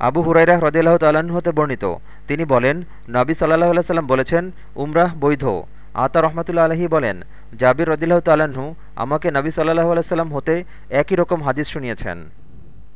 আবু হুরাইরা হ্রদিল্লাহ তাল্লাহ্ন হতে বর্ণিত। তিনি বলেন, নবী সাল্লাহ সাল্লাম বলেছেন, উমরাহ বৈধ। আতা রহমতুল্লা আলহী বলেন, জাবির রদিল্লাহ তাল্লাহ্ন আমাকে নবী সাল্লাহ আলাইসাল্লাম হতে একই রকম হাদিস শুনিয়েছেন।